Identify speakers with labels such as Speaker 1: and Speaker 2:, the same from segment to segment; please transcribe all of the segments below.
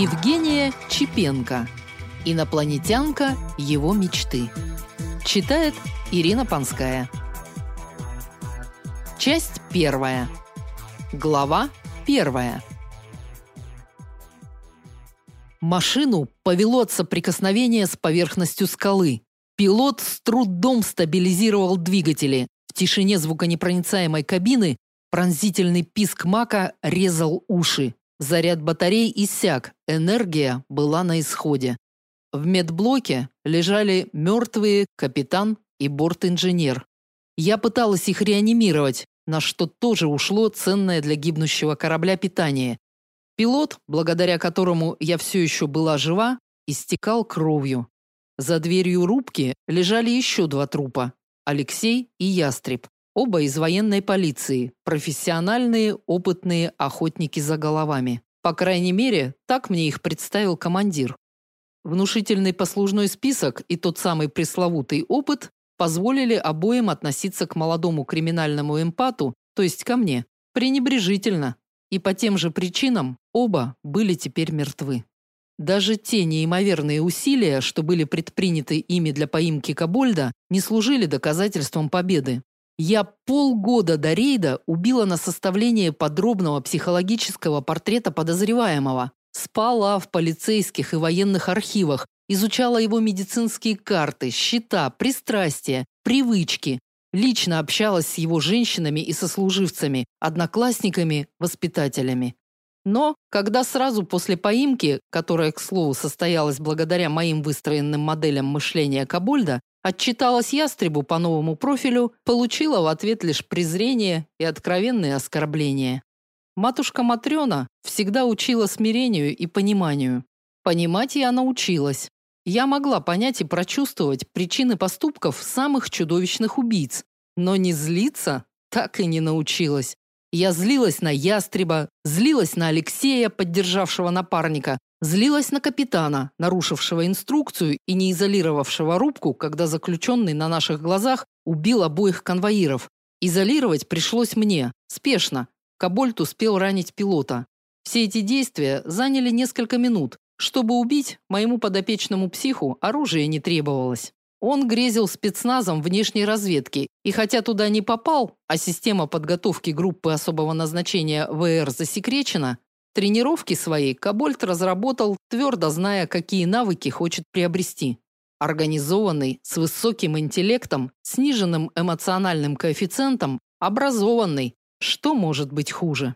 Speaker 1: Евгения Чепенко. Инопланетянка его мечты. Читает Ирина Панская. Часть первая. Глава первая. Машину повело от соприкосновения с поверхностью скалы. Пилот с трудом стабилизировал двигатели. В тишине звуконепроницаемой кабины пронзительный писк мака резал уши. Заряд батарей иссяк, энергия была на исходе. В медблоке лежали мертвые капитан и борт-инженер. Я пыталась их реанимировать, на что тоже ушло ценное для гибнущего корабля питание. Пилот, благодаря которому я все еще была жива, истекал кровью. За дверью рубки лежали еще два трупа – Алексей и Ястреб. Оба из военной полиции, профессиональные, опытные охотники за головами. По крайней мере, так мне их представил командир. Внушительный послужной список и тот самый пресловутый опыт позволили обоим относиться к молодому криминальному эмпату, то есть ко мне, пренебрежительно. И по тем же причинам оба были теперь мертвы. Даже те неимоверные усилия, что были предприняты ими для поимки Кабольда, не служили доказательством победы. Я полгода до рейда убила на составление подробного психологического портрета подозреваемого. Спала в полицейских и военных архивах, изучала его медицинские карты, счета, пристрастия, привычки. Лично общалась с его женщинами и сослуживцами, одноклассниками, воспитателями. Но когда сразу после поимки, которая, к слову, состоялась благодаря моим выстроенным моделям мышления Кабольда, отчиталась ястребу по новому профилю, получила в ответ лишь презрение и откровенные оскорбления. Матушка Матрёна всегда учила смирению и пониманию. Понимать я научилась. Я могла понять и прочувствовать причины поступков самых чудовищных убийц, но не злиться так и не научилась. Я злилась на ястреба, злилась на Алексея, поддержавшего напарника, злилась на капитана, нарушившего инструкцию и не изолировавшего рубку, когда заключенный на наших глазах убил обоих конвоиров. Изолировать пришлось мне, спешно. Кабольт успел ранить пилота. Все эти действия заняли несколько минут. Чтобы убить, моему подопечному психу оружие не требовалось. Он грезил спецназом внешней разведки, и хотя туда не попал, а система подготовки группы особого назначения ВР засекречена, тренировки своей Кабольт разработал, твердо зная, какие навыки хочет приобрести. Организованный, с высоким интеллектом, сниженным эмоциональным коэффициентом, образованный. Что может быть хуже?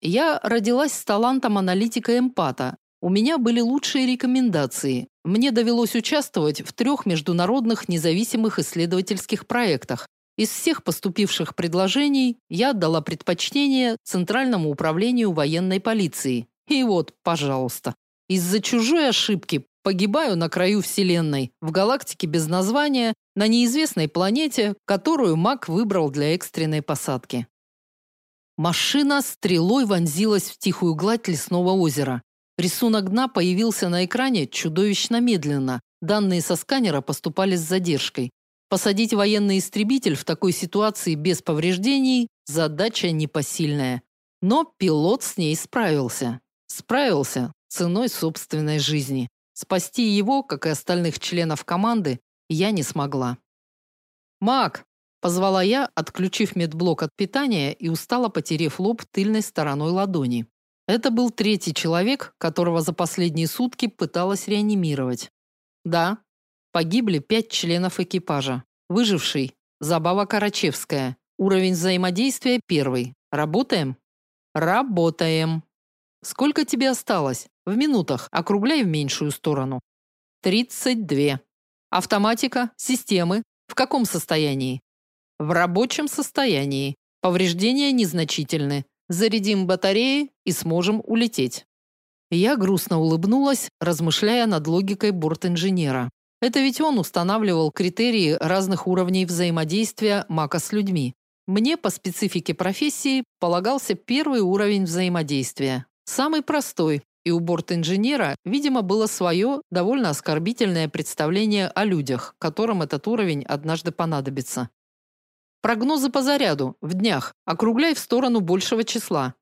Speaker 1: Я родилась с талантом аналитика-эмпата, у меня были лучшие рекомендации. Мне довелось участвовать в трех международных независимых исследовательских проектах. Из всех поступивших предложений я отдала предпочтение Центральному управлению военной полиции. И вот, пожалуйста, из-за чужой ошибки погибаю на краю вселенной, в галактике без названия, на неизвестной планете, которую Мак выбрал для экстренной посадки. Машина стрелой вонзилась в тихую гладь лесного озера. Рисунок дна появился на экране чудовищно медленно. Данные со сканера поступали с задержкой. Посадить военный истребитель в такой ситуации без повреждений задача непосильная. Но пилот с ней справился. Справился ценой собственной жизни. Спасти его, как и остальных членов команды, я не смогла. Мак, позвала я, отключив медблок от питания и устало потерев лоб тыльной стороной ладони. Это был третий человек, которого за последние сутки пыталась реанимировать. Да, погибли пять членов экипажа. Выживший Забава Карачевская. Уровень взаимодействия первый. Работаем? Работаем. Сколько тебе осталось? В минутах. Округляй в меньшую сторону. 32. Автоматика, системы в каком состоянии? В рабочем состоянии. Повреждения незначительны. Зарядим батареи и сможем улететь. Я грустно улыбнулась, размышляя над логикой борт-инженера. Это ведь он устанавливал критерии разных уровней взаимодействия Мака с людьми. Мне по специфике профессии полагался первый уровень взаимодействия. Самый простой, и у борт-инженера, видимо, было свое довольно оскорбительное представление о людях, которым этот уровень однажды понадобится. Прогнозы по заряду в днях. Округляй в сторону большего числа.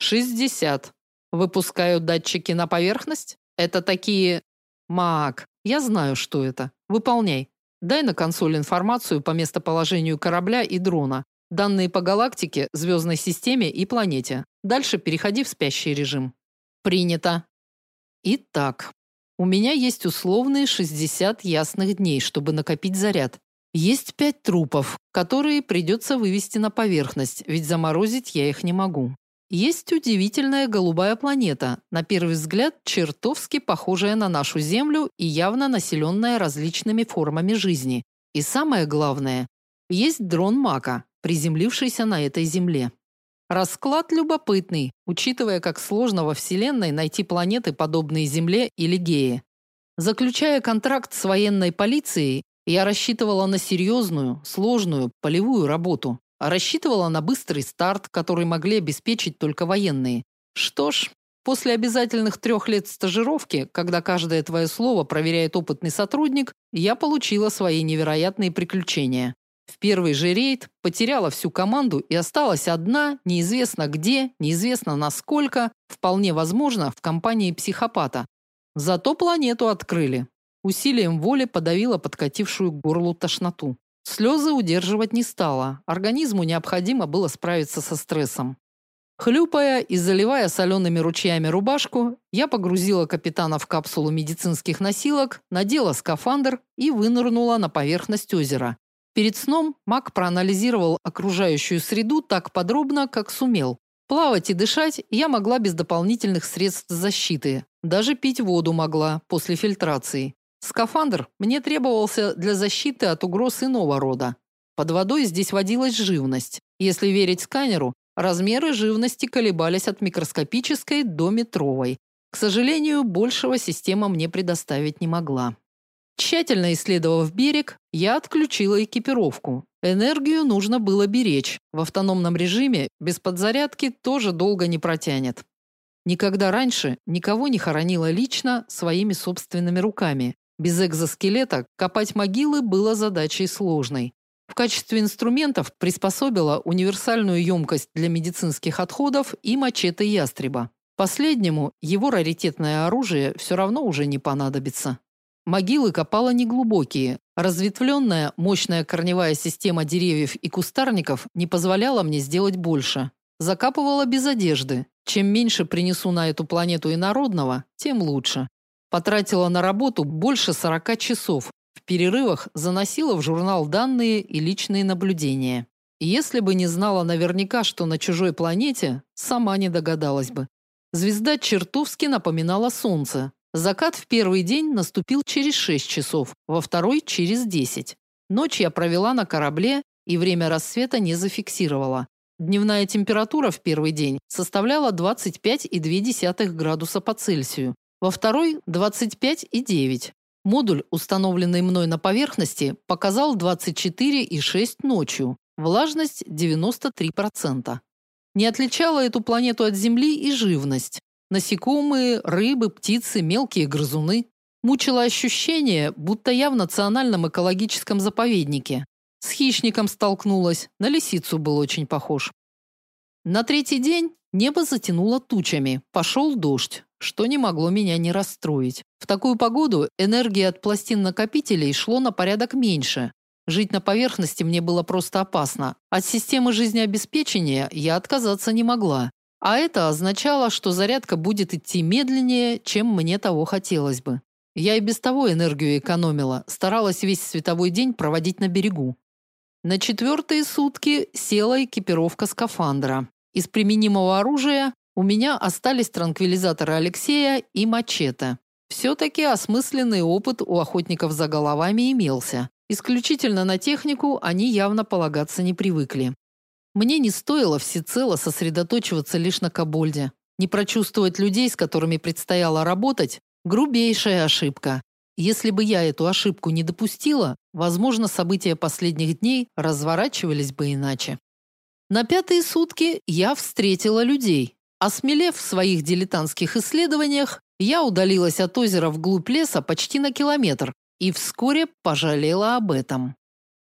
Speaker 1: 60. Выпускаю датчики на поверхность? Это такие Маг, я знаю, что это. Выполняй. Дай на консоль информацию по местоположению корабля и дрона, данные по галактике, звездной системе и планете. Дальше переходи в спящий режим. Принято. Итак, у меня есть условные 60 ясных дней, чтобы накопить заряд. Есть пять трупов, которые придется вывести на поверхность, ведь заморозить я их не могу. Есть удивительная голубая планета, на первый взгляд чертовски похожая на нашу Землю и явно населенная различными формами жизни. И самое главное, есть дрон Мака, приземлившийся на этой Земле. Расклад любопытный, учитывая, как сложно во Вселенной найти планеты, подобные Земле или Гее. Заключая контракт с военной полицией, я рассчитывала на серьезную, сложную, полевую работу а рассчитывала на быстрый старт, который могли обеспечить только военные. Что ж, после обязательных трех лет стажировки, когда каждое твое слово проверяет опытный сотрудник, я получила свои невероятные приключения. В первый же рейд потеряла всю команду и осталась одна, неизвестно где, неизвестно насколько, вполне возможно, в компании психопата. Зато планету открыли. Усилием воли подавила подкатившую к горлу тошноту. Слезы удерживать не стала. Организму необходимо было справиться со стрессом. Хлюпая и заливая солеными ручьями рубашку, я погрузила капитана в капсулу медицинских носилок, надела скафандр и вынырнула на поверхность озера. Перед сном Мак проанализировал окружающую среду так подробно, как сумел. Плавать и дышать я могла без дополнительных средств защиты. Даже пить воду могла после фильтрации. Скафандр мне требовался для защиты от угроз иного рода. Под водой здесь водилась живность. Если верить сканеру, размеры живности колебались от микроскопической до метровой. К сожалению, большего система мне предоставить не могла. Тщательно исследовав берег, я отключила экипировку. Энергию нужно было беречь. В автономном режиме без подзарядки тоже долго не протянет. Никогда раньше никого не хоронила лично своими собственными руками. Без экзоскелета копать могилы было задачей сложной. В качестве инструментов приспособила универсальную емкость для медицинских отходов и мачете ястреба. Последнему его раритетное оружие все равно уже не понадобится. Могилы копала неглубокие. Разветвленная, мощная корневая система деревьев и кустарников не позволяла мне сделать больше. Закапывала без одежды. Чем меньше принесу на эту планету инородного, тем лучше. Потратила на работу больше 40 часов. В перерывах заносила в журнал данные и личные наблюдения. если бы не знала наверняка, что на чужой планете, сама не догадалась бы. Звезда чертовски напоминала солнце. Закат в первый день наступил через 6 часов, во второй через 10. Ночь я провела на корабле и время рассвета не зафиксировала. Дневная температура в первый день составляла 25,2 градуса по Цельсию, во второй 25,9. Модуль, установленный мной на поверхности, показал 24,6 ночью. Влажность 93%. Не отличала эту планету от Земли и живность. Насекомые, рыбы, птицы, мелкие грызуны. Мучило ощущение, будто я в национальном экологическом заповеднике. С хищником столкнулась, на лисицу был очень похож. На третий день небо затянуло тучами, пошел дождь что не могло меня не расстроить. В такую погоду энергии от пластин накопителей шло на порядок меньше. Жить на поверхности мне было просто опасно. От системы жизнеобеспечения я отказаться не могла. А это означало, что зарядка будет идти медленнее, чем мне того хотелось бы. Я и без того энергию экономила, старалась весь световой день проводить на берегу. На четвертые сутки села экипировка скафандра. Из применимого оружия у меня остались транквилизаторы Алексея и мачете. Все-таки осмысленный опыт у охотников за головами имелся. Исключительно на технику они явно полагаться не привыкли. Мне не стоило всецело сосредоточиваться лишь на Кабольде. Не прочувствовать людей, с которыми предстояло работать – грубейшая ошибка. Если бы я эту ошибку не допустила, возможно, события последних дней разворачивались бы иначе. На пятые сутки я встретила людей, Осмелев в своих дилетантских исследованиях, я удалилась от озера вглубь леса почти на километр и вскоре пожалела об этом.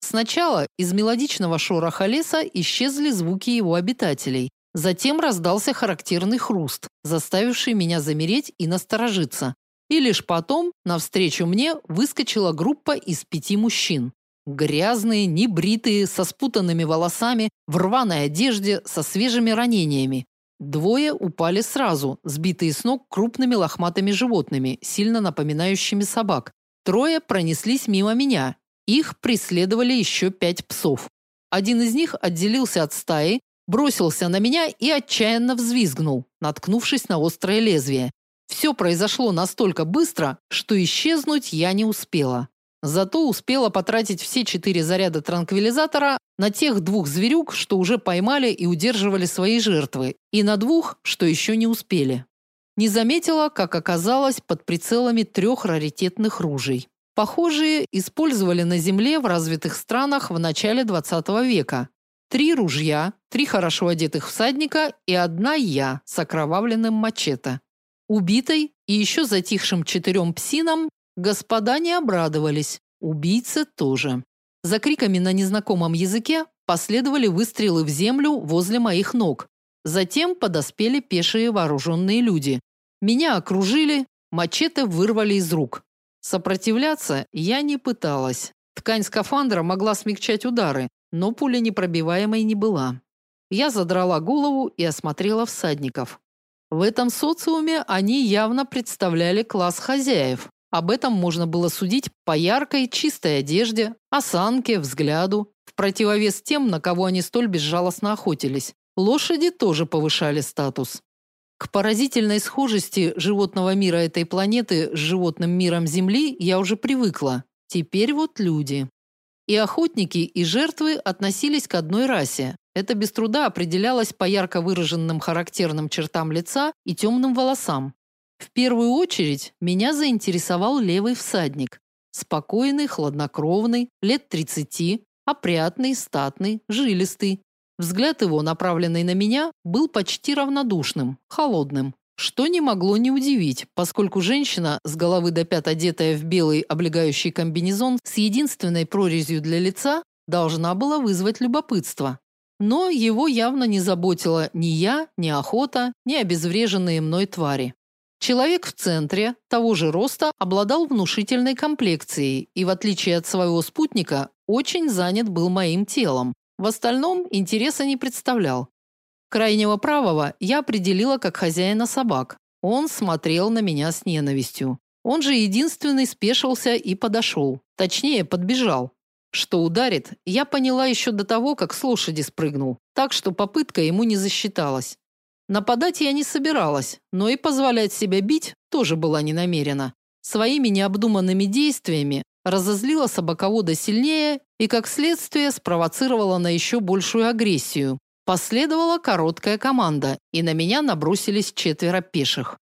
Speaker 1: Сначала из мелодичного шороха леса исчезли звуки его обитателей. Затем раздался характерный хруст, заставивший меня замереть и насторожиться. И лишь потом навстречу мне выскочила группа из пяти мужчин. Грязные, небритые, со спутанными волосами, в рваной одежде, со свежими ранениями. Двое упали сразу, сбитые с ног крупными лохматыми животными, сильно напоминающими собак. Трое пронеслись мимо меня. Их преследовали еще пять псов. Один из них отделился от стаи, бросился на меня и отчаянно взвизгнул, наткнувшись на острое лезвие. Все произошло настолько быстро, что исчезнуть я не успела. Зато успела потратить все четыре заряда транквилизатора на тех двух зверюк, что уже поймали и удерживали свои жертвы, и на двух, что еще не успели. Не заметила, как оказалось под прицелами трех раритетных ружей. Похожие использовали на земле в развитых странах в начале 20 века. Три ружья, три хорошо одетых всадника и одна я с окровавленным мачете. Убитой и еще затихшим четырем псинам господа не обрадовались, убийцы тоже. За криками на незнакомом языке последовали выстрелы в землю возле моих ног. Затем подоспели пешие вооруженные люди. Меня окружили, мачете вырвали из рук. Сопротивляться я не пыталась. Ткань скафандра могла смягчать удары, но пуля непробиваемой не была. Я задрала голову и осмотрела всадников. В этом социуме они явно представляли класс хозяев. Об этом можно было судить по яркой, чистой одежде, осанке, взгляду, в противовес тем, на кого они столь безжалостно охотились. Лошади тоже повышали статус. К поразительной схожести животного мира этой планеты с животным миром Земли я уже привыкла. Теперь вот люди. И охотники, и жертвы относились к одной расе. Это без труда определялось по ярко выраженным характерным чертам лица и темным волосам. В первую очередь меня заинтересовал левый всадник. Спокойный, хладнокровный, лет 30, опрятный, статный, жилистый. Взгляд его, направленный на меня, был почти равнодушным, холодным. Что не могло не удивить, поскольку женщина, с головы до пят одетая в белый облегающий комбинезон с единственной прорезью для лица, должна была вызвать любопытство. Но его явно не заботила ни я, ни охота, ни обезвреженные мной твари. Человек в центре, того же роста, обладал внушительной комплекцией и, в отличие от своего спутника, очень занят был моим телом. В остальном интереса не представлял. Крайнего правого я определила как хозяина собак. Он смотрел на меня с ненавистью. Он же единственный спешился и подошел. Точнее, подбежал. Что ударит, я поняла еще до того, как с лошади спрыгнул, так что попытка ему не засчиталась. Нападать я не собиралась, но и позволять себя бить тоже была не намерена. Своими необдуманными действиями разозлила собаковода сильнее и, как следствие, спровоцировала на еще большую агрессию. Последовала короткая команда, и на меня набросились четверо пеших.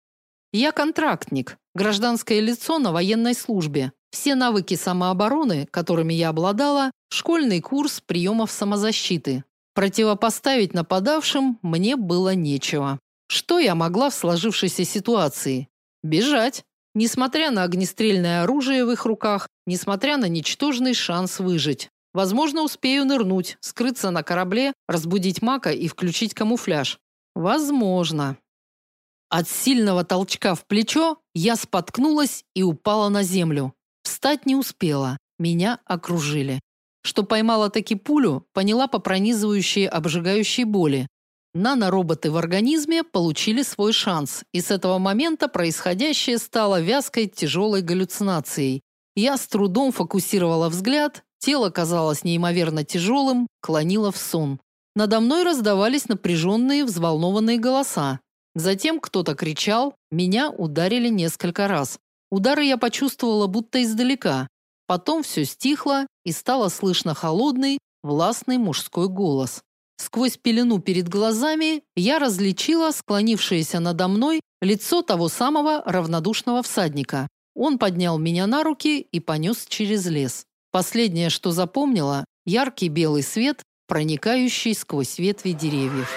Speaker 1: Я контрактник, гражданское лицо на военной службе. Все навыки самообороны, которыми я обладала, школьный курс приемов самозащиты. Противопоставить нападавшим мне было нечего. Что я могла в сложившейся ситуации? Бежать. Несмотря на огнестрельное оружие в их руках, несмотря на ничтожный шанс выжить. Возможно, успею нырнуть, скрыться на корабле, разбудить Мака и включить камуфляж. Возможно. От сильного толчка в плечо я споткнулась и упала на землю. Встать не успела. Меня окружили. Что поймала таки пулю, поняла по пронизывающей обжигающей боли. Нанороботы в организме получили свой шанс, и с этого момента происходящее стало вязкой тяжелой галлюцинацией. Я с трудом фокусировала взгляд, тело казалось неимоверно тяжелым, клонило в сон. Надо мной раздавались напряженные, взволнованные голоса. Затем кто-то кричал, меня ударили несколько раз. Удары я почувствовала будто издалека. Потом все стихло, и стало слышно холодный, властный мужской голос. Сквозь пелену перед глазами я различила склонившееся надо мной лицо того самого равнодушного всадника. Он поднял меня на руки и понес через лес. Последнее, что запомнила, яркий белый свет, проникающий сквозь ветви деревьев.